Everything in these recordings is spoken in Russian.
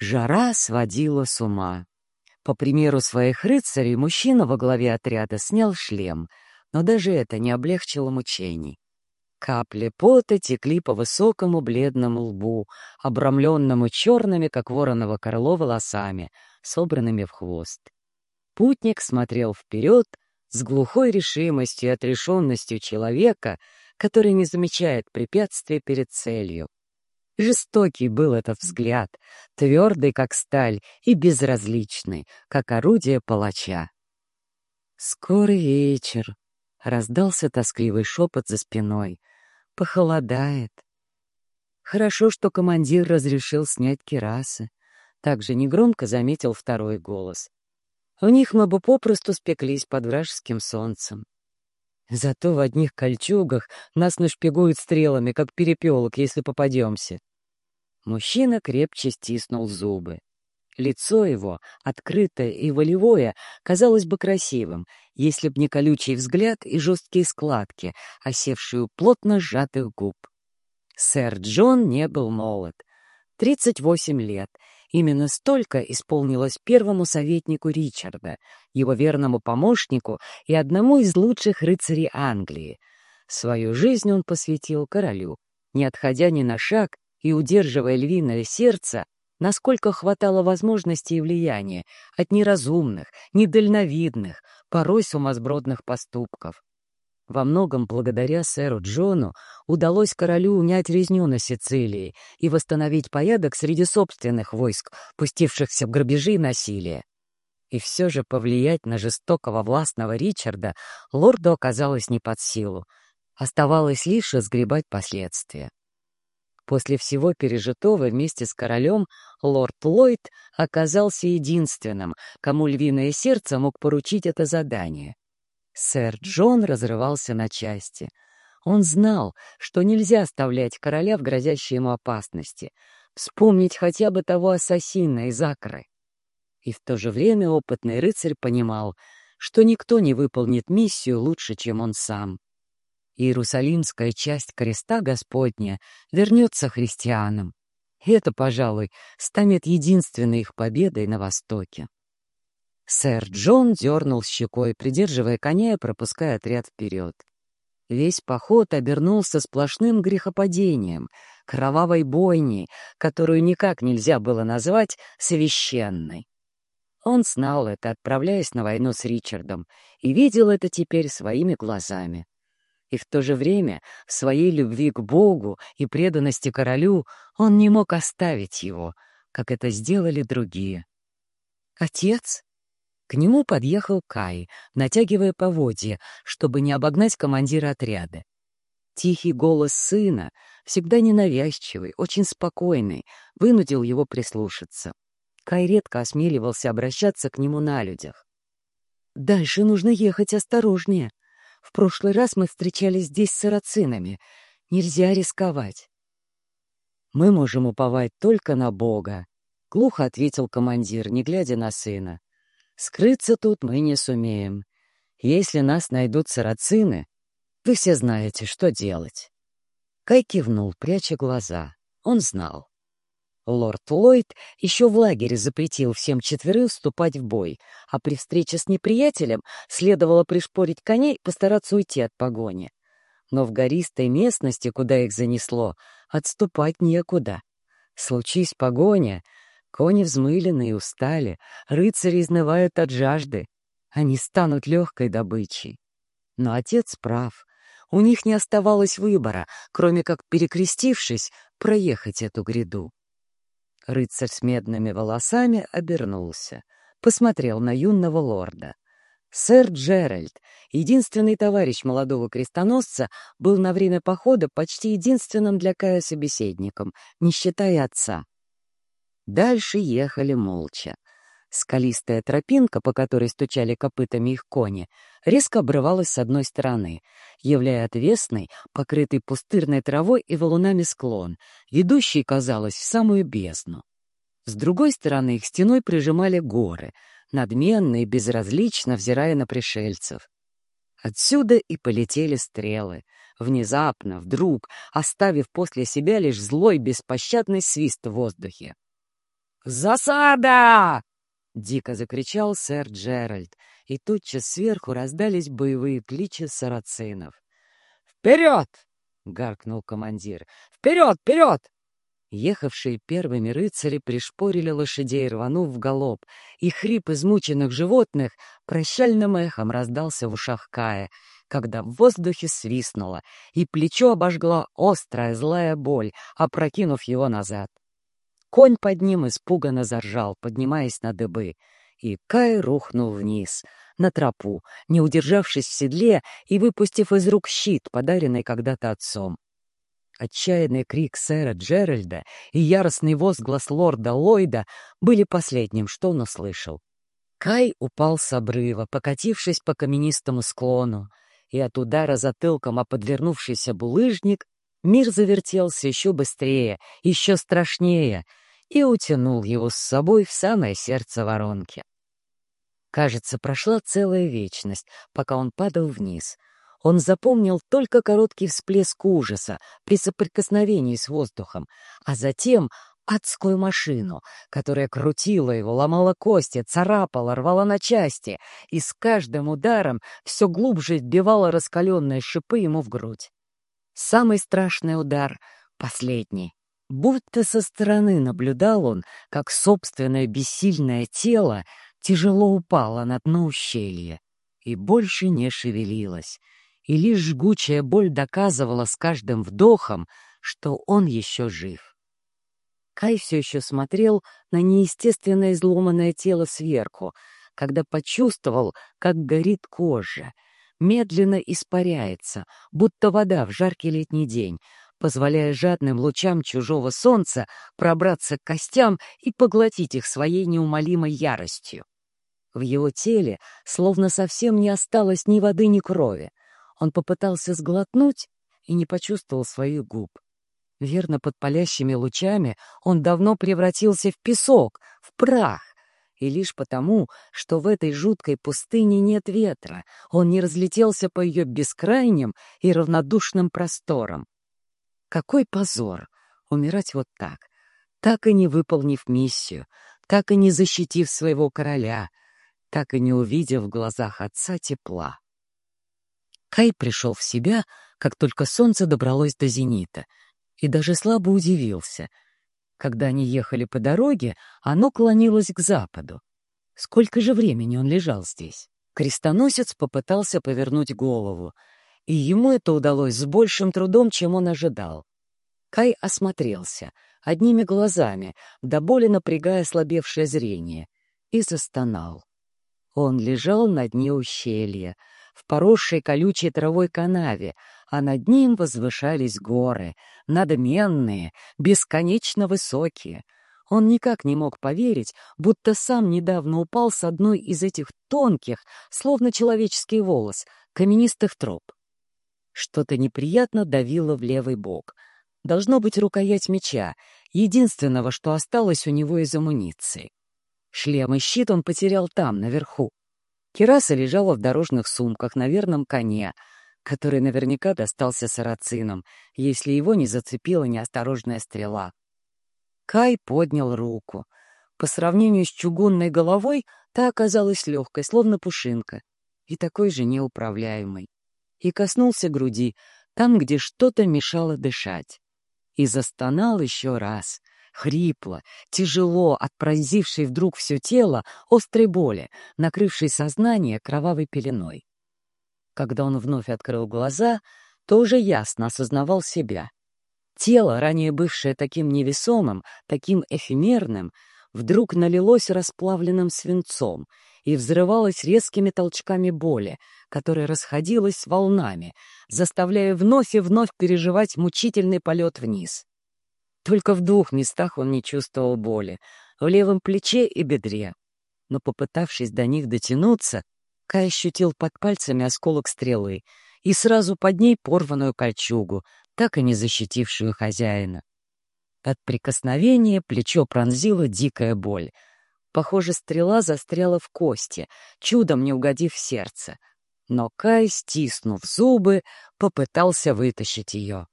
Жара сводила с ума. По примеру своих рыцарей, мужчина во главе отряда снял шлем, но даже это не облегчило мучений. Капли пота текли по высокому бледному лбу, обрамленному черными, как вороново крыло, волосами, собранными в хвост. Путник смотрел вперед с глухой решимостью и отрешенностью человека, который не замечает препятствия перед целью. Жестокий был этот взгляд, твердый, как сталь, и безразличный, как орудие палача. «Скорый вечер», — раздался тоскливый шепот за спиной. «Похолодает». Хорошо, что командир разрешил снять кирасы. Также негромко заметил второй голос. В них мы бы попросту спеклись под вражеским солнцем. Зато в одних кольчугах нас нашпигуют стрелами, как перепелок, если попадемся. Мужчина крепче стиснул зубы. Лицо его, открытое и волевое, казалось бы красивым, если б не колючий взгляд и жесткие складки, осевшие у плотно сжатых губ. Сэр Джон не был молод. Тридцать восемь лет. Именно столько исполнилось первому советнику Ричарда, его верному помощнику и одному из лучших рыцарей Англии. Свою жизнь он посвятил королю, не отходя ни на шаг и удерживая львиное сердце, насколько хватало возможностей и влияния от неразумных, недальновидных, порой сумасбродных поступков. Во многом благодаря сэру Джону удалось королю унять резню на Сицилии и восстановить порядок среди собственных войск, пустившихся в грабежи и насилие. И все же повлиять на жестокого властного Ричарда лорду оказалось не под силу. Оставалось лишь разгребать последствия. После всего пережитого вместе с королем лорд Ллойд оказался единственным, кому львиное сердце мог поручить это задание. Сэр Джон разрывался на части. Он знал, что нельзя оставлять короля в грозящей ему опасности, вспомнить хотя бы того ассасина из Акры. И в то же время опытный рыцарь понимал, что никто не выполнит миссию лучше, чем он сам. Иерусалимская часть креста Господня вернется христианам. Это, пожалуй, станет единственной их победой на Востоке. Сэр Джон дернул щекой, придерживая коня и пропуская отряд вперед. Весь поход обернулся сплошным грехопадением, кровавой бойней, которую никак нельзя было назвать священной. Он знал это, отправляясь на войну с Ричардом, и видел это теперь своими глазами и в то же время в своей любви к Богу и преданности королю он не мог оставить его, как это сделали другие. «Отец?» К нему подъехал Кай, натягивая поводья, чтобы не обогнать командира отряда. Тихий голос сына, всегда ненавязчивый, очень спокойный, вынудил его прислушаться. Кай редко осмеливался обращаться к нему на людях. «Дальше нужно ехать осторожнее», в прошлый раз мы встречались здесь с сарацинами. Нельзя рисковать. Мы можем уповать только на Бога, — глухо ответил командир, не глядя на сына. Скрыться тут мы не сумеем. Если нас найдут сарацины, вы все знаете, что делать. Кай кивнул, пряча глаза. Он знал. Лорд Ллойд еще в лагере запретил всем четверым вступать в бой, а при встрече с неприятелем следовало пришпорить коней и постараться уйти от погони. Но в гористой местности, куда их занесло, отступать некуда. Случись погоня, кони взмылены и устали, рыцари изнывают от жажды. Они станут легкой добычей. Но отец прав. У них не оставалось выбора, кроме как, перекрестившись, проехать эту гряду. Рыцарь с медными волосами обернулся, посмотрел на юного лорда. Сэр Джеральд, единственный товарищ молодого крестоносца, был на время похода почти единственным для Кая собеседником, не считая отца. Дальше ехали молча. Скалистая тропинка, по которой стучали копытами их кони, резко обрывалась с одной стороны, являя отвесный, покрытый пустырной травой и валунами склон, ведущий, казалось, в самую бездну. С другой стороны их стеной прижимали горы, надменно и безразлично взирая на пришельцев. Отсюда и полетели стрелы, внезапно, вдруг, оставив после себя лишь злой беспощадный свист в воздухе. «Засада!» — дико закричал сэр Джеральд, и тотчас сверху раздались боевые кличи сарацинов. «Вперед!» — гаркнул командир. «Вперед! Вперед!» Ехавшие первыми рыцари пришпорили лошадей, рванув в галоп, и хрип измученных животных прощальным эхом раздался в ушах Кая, когда в воздухе свистнуло, и плечо обожгла острая злая боль, опрокинув его назад. Конь под ним испуганно заржал, поднимаясь на дыбы, и Кай рухнул вниз, на тропу, не удержавшись в седле и выпустив из рук щит, подаренный когда-то отцом. Отчаянный крик сэра Джеральда и яростный возглас лорда Ллойда были последним, что он услышал. Кай упал с обрыва, покатившись по каменистому склону, и от удара затылком о подвернувшийся булыжник мир завертелся еще быстрее, еще страшнее, и утянул его с собой в самое сердце воронки. Кажется, прошла целая вечность, пока он падал вниз — он запомнил только короткий всплеск ужаса при соприкосновении с воздухом, а затем адскую машину, которая крутила его, ломала кости, царапала, рвала на части и с каждым ударом все глубже вбивала раскаленные шипы ему в грудь. Самый страшный удар — последний. Будто со стороны наблюдал он, как собственное бессильное тело тяжело упало на дно ущелья и больше не шевелилось и лишь жгучая боль доказывала с каждым вдохом, что он еще жив. Кай все еще смотрел на неестественно изломанное тело сверху, когда почувствовал, как горит кожа, медленно испаряется, будто вода в жаркий летний день, позволяя жадным лучам чужого солнца пробраться к костям и поглотить их своей неумолимой яростью. В его теле словно совсем не осталось ни воды, ни крови. Он попытался сглотнуть и не почувствовал своих губ. Верно, под палящими лучами он давно превратился в песок, в прах. И лишь потому, что в этой жуткой пустыне нет ветра, он не разлетелся по ее бескрайним и равнодушным просторам. Какой позор умирать вот так, так и не выполнив миссию, так и не защитив своего короля, так и не увидев в глазах отца тепла. Кай пришел в себя, как только солнце добралось до зенита, и даже слабо удивился. Когда они ехали по дороге, оно клонилось к западу. Сколько же времени он лежал здесь? Крестоносец попытался повернуть голову, и ему это удалось с большим трудом, чем он ожидал. Кай осмотрелся, одними глазами, до боли напрягая слабевшее зрение, и застонал. Он лежал на дне ущелья, в поросшей колючей травой канаве, а над ним возвышались горы, надменные, бесконечно высокие. Он никак не мог поверить, будто сам недавно упал с одной из этих тонких, словно человеческий волос, каменистых троп. Что-то неприятно давило в левый бок. Должно быть рукоять меча, единственного, что осталось у него из амуниции. Шлем и щит он потерял там, наверху. Кераса лежала в дорожных сумках на верном коне, который наверняка достался сарацинам, если его не зацепила неосторожная стрела. Кай поднял руку. По сравнению с чугунной головой, та оказалась легкой, словно пушинка, и такой же неуправляемой. И коснулся груди, там, где что-то мешало дышать. И застонал еще раз — хрипло, тяжело от пронзившей вдруг все тело острой боли, накрывшей сознание кровавой пеленой. Когда он вновь открыл глаза, то уже ясно осознавал себя. Тело, ранее бывшее таким невесомым, таким эфемерным, вдруг налилось расплавленным свинцом и взрывалось резкими толчками боли, которая расходилась волнами, заставляя вновь и вновь переживать мучительный полет вниз. Только в двух местах он не чувствовал боли — в левом плече и бедре. Но, попытавшись до них дотянуться, Кай ощутил под пальцами осколок стрелы и сразу под ней порванную кольчугу, так и не защитившую хозяина. От прикосновения плечо пронзила дикая боль. Похоже, стрела застряла в кости, чудом не угодив в сердце. Но Кай, стиснув зубы, попытался вытащить ее.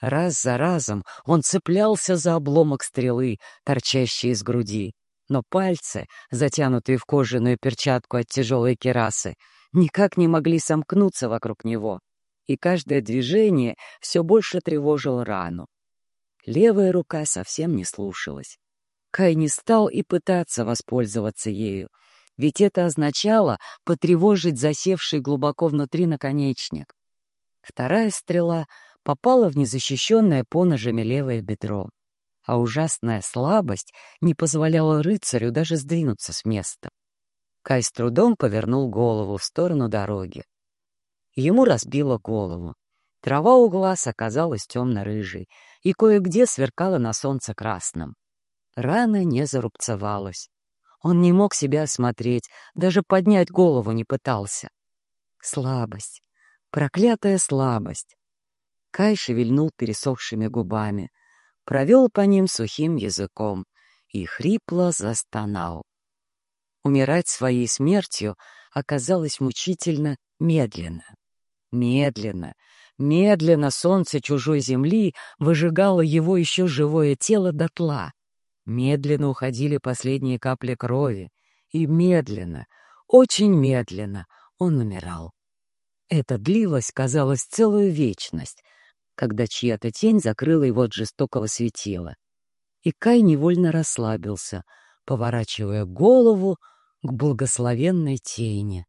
Раз за разом он цеплялся за обломок стрелы, торчащий из груди, но пальцы, затянутые в кожаную перчатку от тяжелой керасы, никак не могли сомкнуться вокруг него, и каждое движение все больше тревожило рану. Левая рука совсем не слушалась. Кай не стал и пытаться воспользоваться ею, ведь это означало потревожить засевший глубоко внутри наконечник. Вторая стрела попала в незащищенное поножами левое бедро, а ужасная слабость не позволяла рыцарю даже сдвинуться с места. Кай с трудом повернул голову в сторону дороги. Ему разбило голову. Трава у глаз оказалась темно-рыжей и кое-где сверкала на солнце красным. Рана не зарубцевалась. Он не мог себя осмотреть, даже поднять голову не пытался. Слабость. Проклятая слабость. Кай шевельнул пересохшими губами, провел по ним сухим языком и хрипло застонал. Умирать своей смертью оказалось мучительно медленно. Медленно, медленно солнце чужой земли выжигало его еще живое тело дотла. Медленно уходили последние капли крови, и медленно, очень медленно он умирал. Это длилось, казалось, целую вечность, когда чья-то тень закрыла его от жестокого светила. И Кай невольно расслабился, поворачивая голову к благословенной тени.